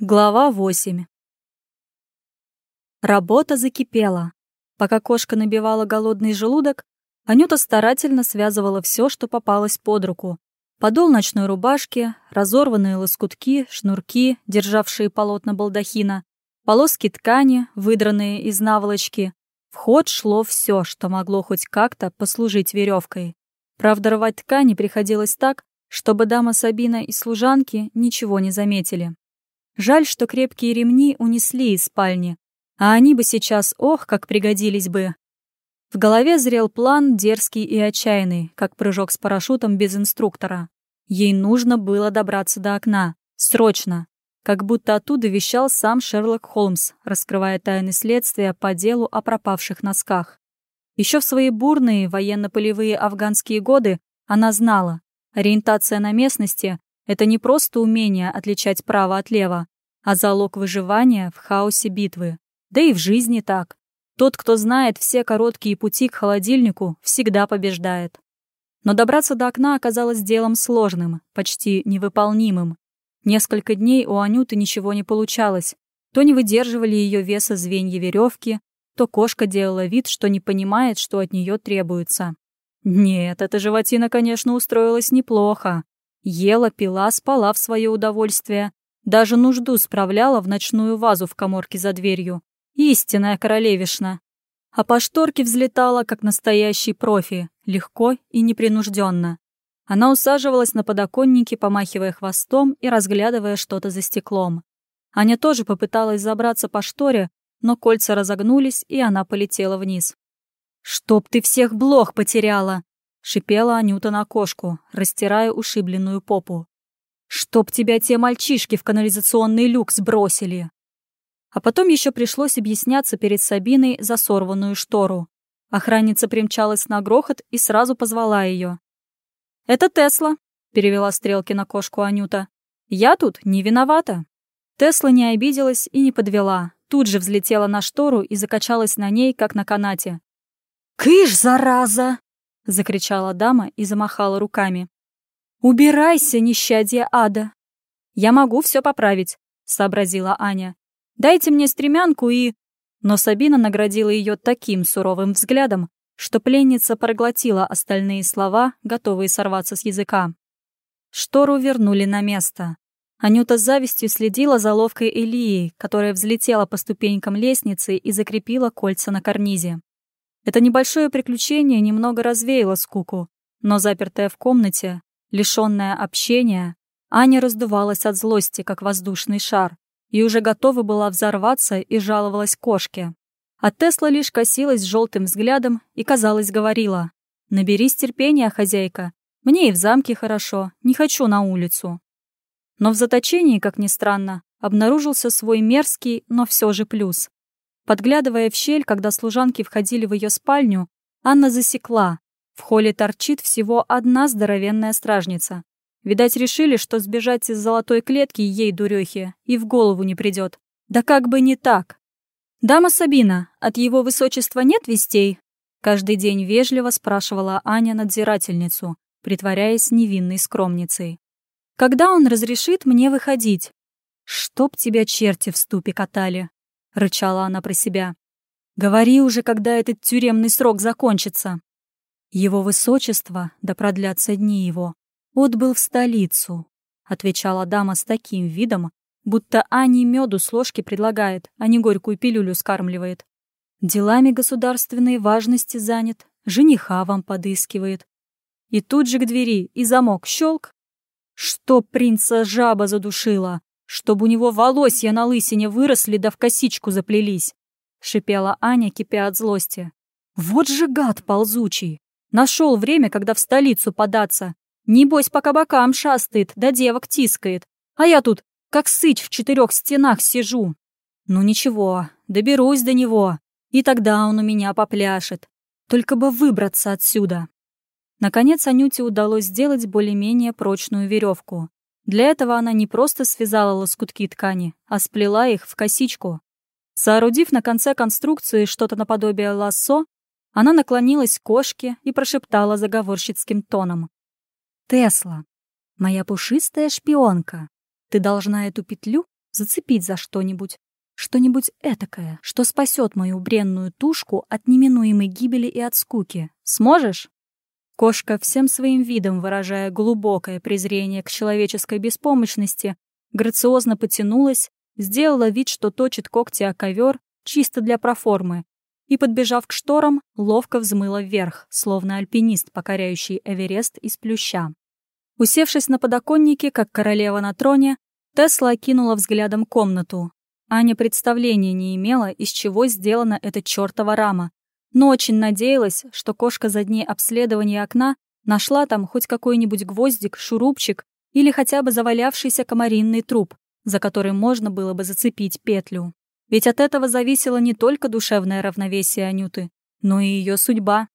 Глава 8 Работа закипела. Пока кошка набивала голодный желудок, Анюта старательно связывала все, что попалось под руку. Подол ночной рубашки, разорванные лоскутки, шнурки, державшие полотна балдахина, полоски ткани, выдранные из наволочки. В ход шло все, что могло хоть как-то послужить веревкой. Правда, рвать ткани приходилось так, чтобы дама Сабина и служанки ничего не заметили. Жаль, что крепкие ремни унесли из спальни, а они бы сейчас, ох, как пригодились бы. В голове зрел план дерзкий и отчаянный, как прыжок с парашютом без инструктора. Ей нужно было добраться до окна. Срочно. Как будто оттуда вещал сам Шерлок Холмс, раскрывая тайны следствия по делу о пропавших носках. Еще в свои бурные военно-полевые афганские годы она знала, ориентация на местности это не просто умение отличать право от лева, а залог выживания в хаосе битвы. Да и в жизни так. Тот, кто знает все короткие пути к холодильнику, всегда побеждает. Но добраться до окна оказалось делом сложным, почти невыполнимым. Несколько дней у Анюты ничего не получалось. То не выдерживали ее веса звенья веревки, то кошка делала вид, что не понимает, что от нее требуется. Нет, эта животина, конечно, устроилась неплохо. Ела, пила, спала в свое удовольствие. Даже нужду справляла в ночную вазу в коморке за дверью. Истинная королевишна. А по шторке взлетала, как настоящий профи, легко и непринужденно. Она усаживалась на подоконнике, помахивая хвостом и разглядывая что-то за стеклом. Аня тоже попыталась забраться по шторе, но кольца разогнулись, и она полетела вниз. «Чтоб ты всех блох потеряла!» шипела Анюта на кошку, растирая ушибленную попу. «Чтоб тебя те мальчишки в канализационный люк сбросили!» А потом еще пришлось объясняться перед Сабиной за сорванную штору. Охранница примчалась на грохот и сразу позвала ее. «Это Тесла», — перевела стрелки на кошку Анюта. «Я тут не виновата». Тесла не обиделась и не подвела. Тут же взлетела на штору и закачалась на ней, как на канате. «Кыш, зараза!» — закричала дама и замахала руками. «Убирайся, нещадие ада!» «Я могу все поправить», — сообразила Аня. «Дайте мне стремянку и...» Но Сабина наградила ее таким суровым взглядом, что пленница проглотила остальные слова, готовые сорваться с языка. Штору вернули на место. Анюта с завистью следила за ловкой Элией, которая взлетела по ступенькам лестницы и закрепила кольца на карнизе. Это небольшое приключение немного развеяло скуку, но запертая в комнате, лишённая общения, Аня раздувалась от злости, как воздушный шар, и уже готова была взорваться и жаловалась кошке. А Тесла лишь косилась желтым взглядом и, казалось, говорила «Наберись терпения, хозяйка, мне и в замке хорошо, не хочу на улицу». Но в заточении, как ни странно, обнаружился свой мерзкий, но все же плюс. Подглядывая в щель, когда служанки входили в ее спальню, Анна засекла. В холле торчит всего одна здоровенная стражница. Видать, решили, что сбежать из золотой клетки ей, дурехе, и в голову не придет. Да как бы не так. «Дама Сабина, от его высочества нет вестей?» Каждый день вежливо спрашивала Аня надзирательницу, притворяясь невинной скромницей. «Когда он разрешит мне выходить?» «Чтоб тебя черти в ступе катали!» — рычала она про себя. «Говори уже, когда этот тюремный срок закончится». «Его высочество, да продлятся дни его, отбыл в столицу», — отвечала дама с таким видом, будто Ани меду с ложки предлагает, а не горькую пилюлю скармливает. Делами государственной важности занят, жениха вам подыскивает. И тут же к двери и замок щелк. Что принца жаба задушила? чтобы у него волосья на лысине выросли да в косичку заплелись», — шипела Аня, кипя от злости. «Вот же гад ползучий! Нашел время, когда в столицу податься. Небось, по кабакам шастает, да девок тискает. А я тут, как сыч в четырех стенах сижу. Ну ничего, доберусь до него, и тогда он у меня попляшет. Только бы выбраться отсюда». Наконец Анюте удалось сделать более-менее прочную веревку. Для этого она не просто связала лоскутки ткани, а сплела их в косичку. Соорудив на конце конструкции что-то наподобие лассо, она наклонилась к кошке и прошептала заговорщицким тоном. «Тесла, моя пушистая шпионка, ты должна эту петлю зацепить за что-нибудь. Что-нибудь этакое, что спасет мою бренную тушку от неминуемой гибели и от скуки. Сможешь? Кошка, всем своим видом выражая глубокое презрение к человеческой беспомощности, грациозно потянулась, сделала вид, что точит когти о ковер чисто для проформы, и, подбежав к шторам, ловко взмыла вверх, словно альпинист, покоряющий Эверест из плюща. Усевшись на подоконнике, как королева на троне, Тесла окинула взглядом комнату. Аня представления не имела, из чего сделана эта чертова рама, но очень надеялась, что кошка за дни обследования окна нашла там хоть какой-нибудь гвоздик, шурупчик или хотя бы завалявшийся комаринный труп, за который можно было бы зацепить петлю. Ведь от этого зависело не только душевное равновесие Анюты, но и ее судьба.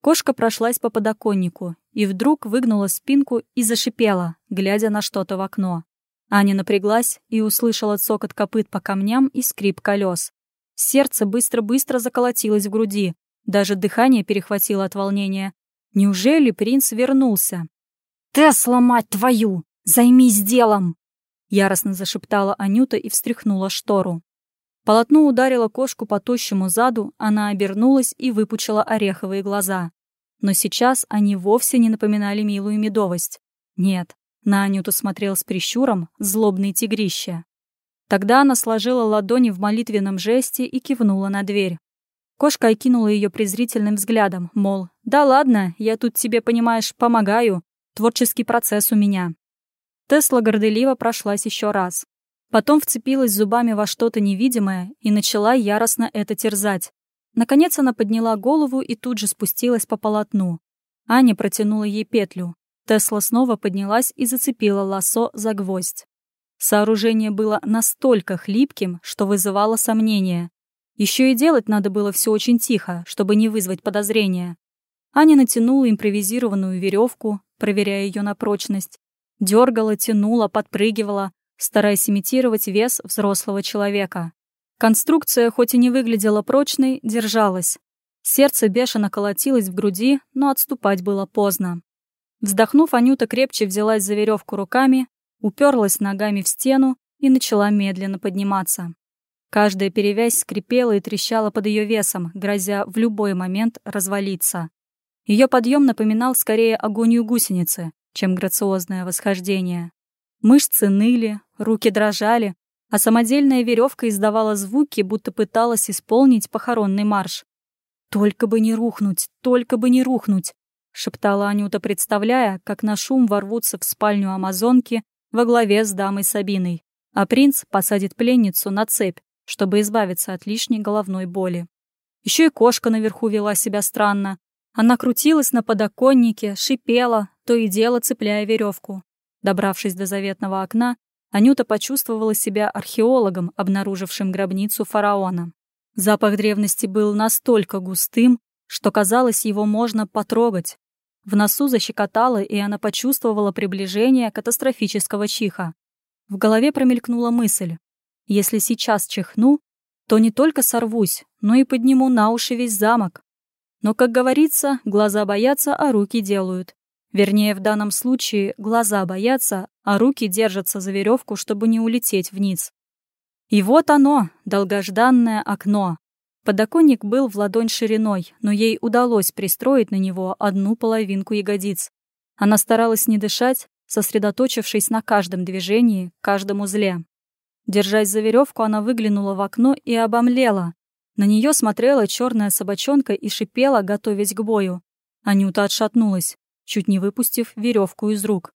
Кошка прошлась по подоконнику и вдруг выгнула спинку и зашипела, глядя на что-то в окно. Аня напряглась и услышала цокот копыт по камням и скрип колес. Сердце быстро-быстро заколотилось в груди, даже дыхание перехватило от волнения. Неужели принц вернулся? «Тесла, мать твою! Займись делом!» Яростно зашептала Анюта и встряхнула штору. Полотно ударило кошку по тощему заду, она обернулась и выпучила ореховые глаза. Но сейчас они вовсе не напоминали милую медовость. Нет, на Анюту смотрел с прищуром злобный тигрище. Тогда она сложила ладони в молитвенном жесте и кивнула на дверь. Кошка окинула ее презрительным взглядом, мол, «Да ладно, я тут тебе, понимаешь, помогаю. Творческий процесс у меня». Тесла горделиво прошлась еще раз. Потом вцепилась зубами во что-то невидимое и начала яростно это терзать. Наконец она подняла голову и тут же спустилась по полотну. Аня протянула ей петлю. Тесла снова поднялась и зацепила лассо за гвоздь. Сооружение было настолько хлипким, что вызывало сомнения. Еще и делать надо было все очень тихо, чтобы не вызвать подозрения. Аня натянула импровизированную веревку, проверяя ее на прочность. Дергала, тянула, подпрыгивала, стараясь имитировать вес взрослого человека. Конструкция, хоть и не выглядела прочной, держалась. Сердце бешено колотилось в груди, но отступать было поздно. Вздохнув, Анюта крепче взялась за веревку руками, уперлась ногами в стену и начала медленно подниматься. Каждая перевязь скрипела и трещала под ее весом, грозя в любой момент развалиться. Ее подъем напоминал скорее агонию гусеницы, чем грациозное восхождение. Мышцы ныли, руки дрожали, а самодельная веревка издавала звуки, будто пыталась исполнить похоронный марш. «Только бы не рухнуть, только бы не рухнуть!» — шептала Анюта, представляя, как на шум ворвутся в спальню амазонки во главе с дамой Сабиной, а принц посадит пленницу на цепь, чтобы избавиться от лишней головной боли. Еще и кошка наверху вела себя странно. Она крутилась на подоконнике, шипела, то и дело цепляя веревку. Добравшись до заветного окна, Анюта почувствовала себя археологом, обнаружившим гробницу фараона. Запах древности был настолько густым, что казалось, его можно потрогать. В носу защекотало, и она почувствовала приближение катастрофического чиха. В голове промелькнула мысль. Если сейчас чихну, то не только сорвусь, но и подниму на уши весь замок. Но, как говорится, глаза боятся, а руки делают. Вернее, в данном случае глаза боятся, а руки держатся за веревку, чтобы не улететь вниз. И вот оно, долгожданное окно. Подоконник был в ладонь шириной, но ей удалось пристроить на него одну половинку ягодиц. Она старалась не дышать, сосредоточившись на каждом движении, каждом узле. Держась за веревку, она выглянула в окно и обомлела. На нее смотрела черная собачонка и шипела, готовясь к бою. Анюта отшатнулась чуть не выпустив веревку из рук.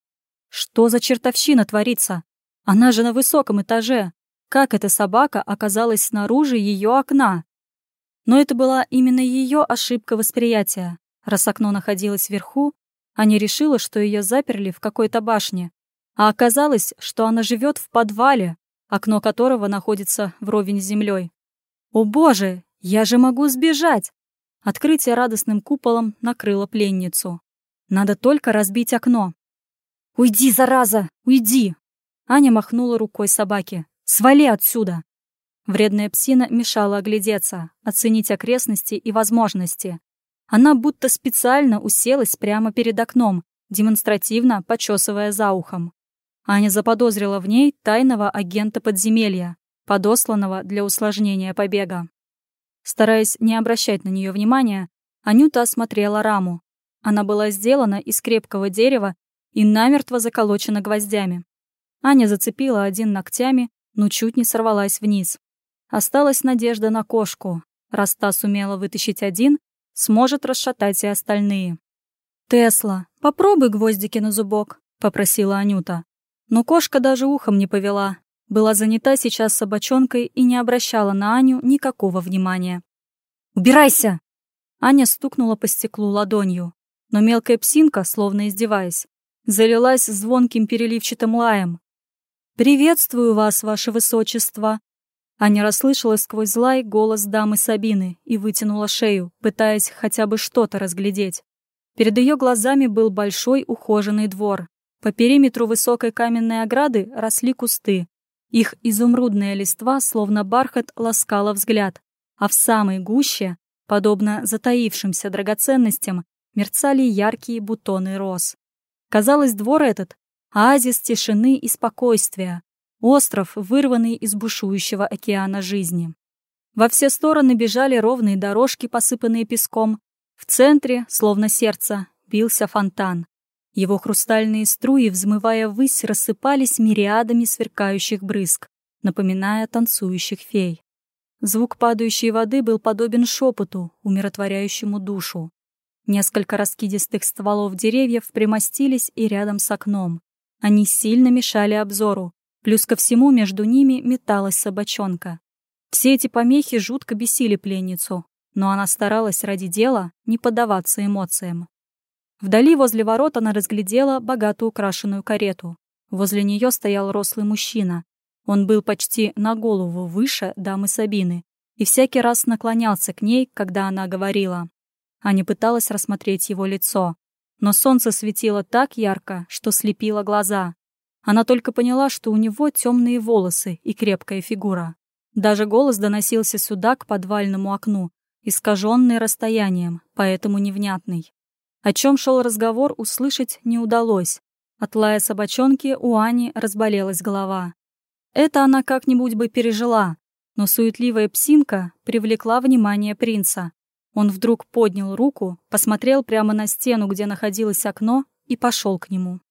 Что за чертовщина творится? Она же на высоком этаже. Как эта собака оказалась снаружи ее окна? Но это была именно ее ошибка восприятия. Раз окно находилось вверху, Аня решила, что ее заперли в какой-то башне. А оказалось, что она живет в подвале, окно которого находится вровень с землей. «О боже, я же могу сбежать!» Открытие радостным куполом накрыло пленницу. Надо только разбить окно. «Уйди, зараза! Уйди!» Аня махнула рукой собаке. «Свали отсюда!» Вредная псина мешала оглядеться, оценить окрестности и возможности. Она будто специально уселась прямо перед окном, демонстративно почесывая за ухом. Аня заподозрила в ней тайного агента подземелья, подосланного для усложнения побега. Стараясь не обращать на нее внимания, Анюта осмотрела раму. Она была сделана из крепкого дерева и намертво заколочена гвоздями. Аня зацепила один ногтями, но чуть не сорвалась вниз. Осталась надежда на кошку. Раз та сумела вытащить один, сможет расшатать и остальные. «Тесла, попробуй гвоздики на зубок», — попросила Анюта. Но кошка даже ухом не повела. Была занята сейчас собачонкой и не обращала на Аню никакого внимания. «Убирайся!» Аня стукнула по стеклу ладонью. Но мелкая псинка, словно издеваясь, залилась звонким переливчатым лаем. «Приветствую вас, ваше высочество!» Аня расслышала сквозь лай голос дамы Сабины и вытянула шею, пытаясь хотя бы что-то разглядеть. Перед ее глазами был большой ухоженный двор. По периметру высокой каменной ограды росли кусты. Их изумрудная листва, словно бархат, ласкала взгляд. А в самой гуще, подобно затаившимся драгоценностям, мерцали яркие бутоны роз. Казалось, двор этот — оазис тишины и спокойствия, остров, вырванный из бушующего океана жизни. Во все стороны бежали ровные дорожки, посыпанные песком, в центре, словно сердце, бился фонтан. Его хрустальные струи, взмывая ввысь, рассыпались мириадами сверкающих брызг, напоминая танцующих фей. Звук падающей воды был подобен шепоту, умиротворяющему душу. Несколько раскидистых стволов деревьев примостились и рядом с окном. Они сильно мешали обзору, плюс ко всему между ними металась собачонка. Все эти помехи жутко бесили пленницу, но она старалась ради дела не поддаваться эмоциям. Вдали возле ворот она разглядела богато украшенную карету. Возле нее стоял рослый мужчина. Он был почти на голову выше дамы Сабины и всякий раз наклонялся к ней, когда она говорила. Аня пыталась рассмотреть его лицо, но солнце светило так ярко, что слепило глаза. Она только поняла, что у него темные волосы и крепкая фигура. Даже голос доносился сюда, к подвальному окну, искаженный расстоянием, поэтому невнятный. О чем шел разговор, услышать не удалось. От лая собачонки у Ани разболелась голова. Это она как-нибудь бы пережила, но суетливая псинка привлекла внимание принца. Он вдруг поднял руку, посмотрел прямо на стену, где находилось окно, и пошел к нему.